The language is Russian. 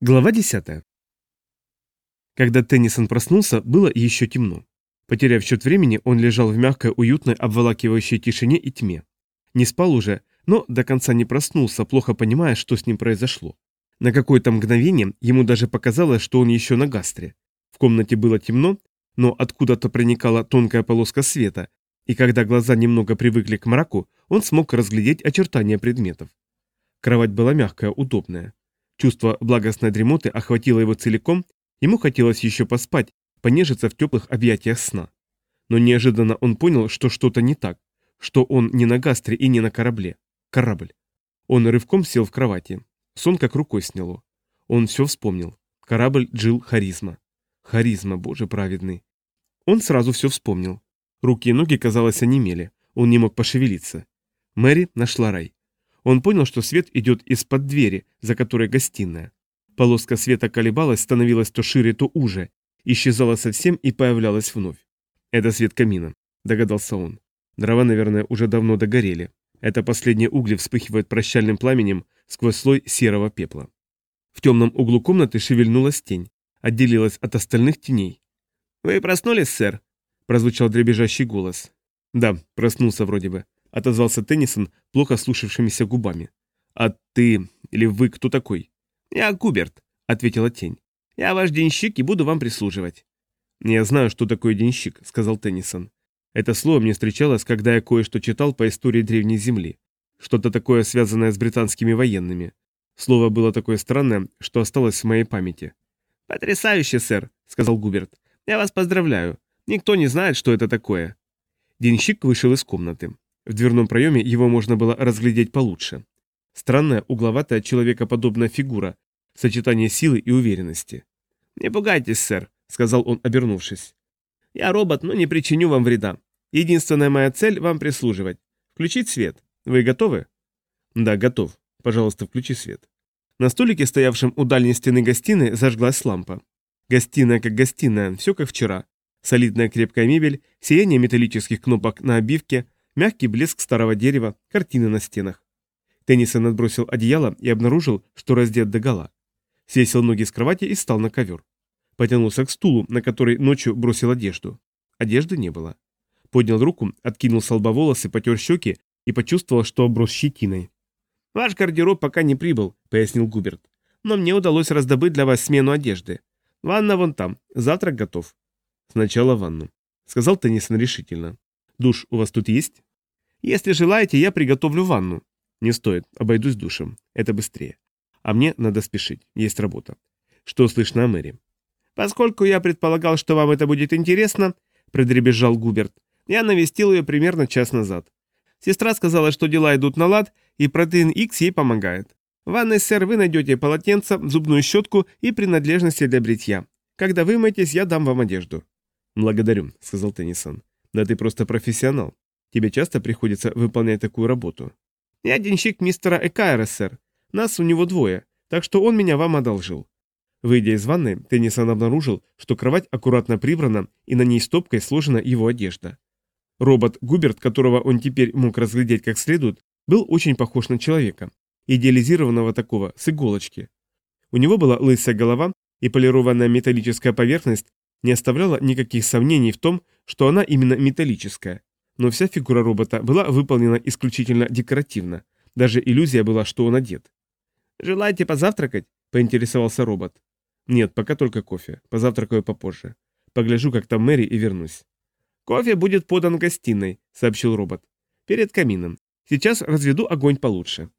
Глава 10. Когда Теннисон проснулся, было еще темно. Потеряв счет времени, он лежал в мягкой, уютной, обволакивающей тишине и тьме. Не спал уже, но до конца не проснулся, плохо понимая, что с ним произошло. На какое-то мгновение ему даже показалось, что он еще на гастре. В комнате было темно, но откуда-то проникала тонкая полоска света, и когда глаза немного привыкли к мраку, он смог разглядеть очертания предметов. Кровать была мягкая, удобная. Чувство благостной дремоты охватило его целиком, ему хотелось еще поспать, понежиться в теплых объятиях сна. Но неожиданно он понял, что что-то не так, что он не на гастре и не на корабле. Корабль. Он рывком сел в кровати. Сон как рукой сняло. Он все вспомнил. Корабль Джил Харизма. Харизма, боже праведный. Он сразу все вспомнил. Руки и ноги, казалось, онемели. Он не мог пошевелиться. Мэри нашла рай. Он понял, что свет идет из-под двери, за которой гостиная. Полоска света колебалась, становилась то шире, то уже, исчезала совсем и появлялась вновь. «Это свет камина», — догадался он. Дрова, наверное, уже давно догорели. Это последние угли вспыхивают прощальным пламенем сквозь слой серого пепла. В темном углу комнаты шевельнулась тень, отделилась от остальных теней. «Вы проснулись, сэр?» — прозвучал дребезжащий голос. «Да, проснулся вроде бы», — отозвался Теннисон плохо слушавшимися губами. «А ты или вы кто такой?» «Я Куберт», — ответила тень. «Я ваш денщик и буду вам прислуживать». «Я знаю, что такое денщик», — сказал Теннисон. Это слово мне встречалось, когда я кое-что читал по истории Древней Земли. Что-то такое, связанное с британскими военными. Слово было такое странное, что осталось в моей памяти. «Потрясающе, сэр», — сказал Губерт. «Я вас поздравляю. Никто не знает, что это такое». Денщик вышел из комнаты. В дверном проеме его можно было разглядеть получше. Странная, угловатая, человекоподобная фигура, сочетание силы и уверенности. «Не пугайтесь, сэр», — сказал он, обернувшись. «Я робот, но не причиню вам вреда. Единственная моя цель — вам прислуживать. Включить свет. Вы готовы?» «Да, готов. Пожалуйста, включи свет». На столике, стоявшем у дальней стены гостиной, зажглась лампа. Гостиная как гостиная, все как вчера. Солидная крепкая мебель, сияние металлических кнопок на обивке — мягкий блеск старого дерева, картины на стенах. Теннисон отбросил одеяло и обнаружил, что раздет догола. Свесил ноги с кровати и встал на ковер. Потянулся к стулу, на который ночью бросил одежду. Одежды не было. Поднял руку, откинул с лба волосы, потер щеки и почувствовал, что оброс щетиной. «Ваш гардероб пока не прибыл», — пояснил Губерт. «Но мне удалось раздобыть для вас смену одежды. Ванна вон там, завтрак готов». «Сначала ванну», — сказал Теннисон решительно. «Душ у вас тут есть?» Если желаете, я приготовлю ванну. Не стоит, обойдусь душем. Это быстрее. А мне надо спешить, есть работа. Что слышно о Мэри? Поскольку я предполагал, что вам это будет интересно, предребезжал Губерт, я навестил ее примерно час назад. Сестра сказала, что дела идут на лад, и протеин X ей помогает. В ванной, сэр, вы найдете полотенце, зубную щетку и принадлежности для бритья. Когда вымоетесь, я дам вам одежду. Благодарю, сказал Теннисон. Да ты просто профессионал. Тебе часто приходится выполнять такую работу? Я денщик мистера Экайра, сэр. Нас у него двое, так что он меня вам одолжил. Выйдя из ванны, Теннисон обнаружил, что кровать аккуратно прибрана и на ней стопкой сложена его одежда. Робот Губерт, которого он теперь мог разглядеть как следует, был очень похож на человека, идеализированного такого, с иголочки. У него была лысая голова, и полированная металлическая поверхность не оставляла никаких сомнений в том, что она именно металлическая, но вся фигура робота была выполнена исключительно декоративно. Даже иллюзия была, что он одет. «Желаете позавтракать?» – поинтересовался робот. «Нет, пока только кофе. Позавтракаю попозже. Погляжу, как там Мэри, и вернусь». «Кофе будет подан гостиной», – сообщил робот. «Перед камином. Сейчас разведу огонь получше».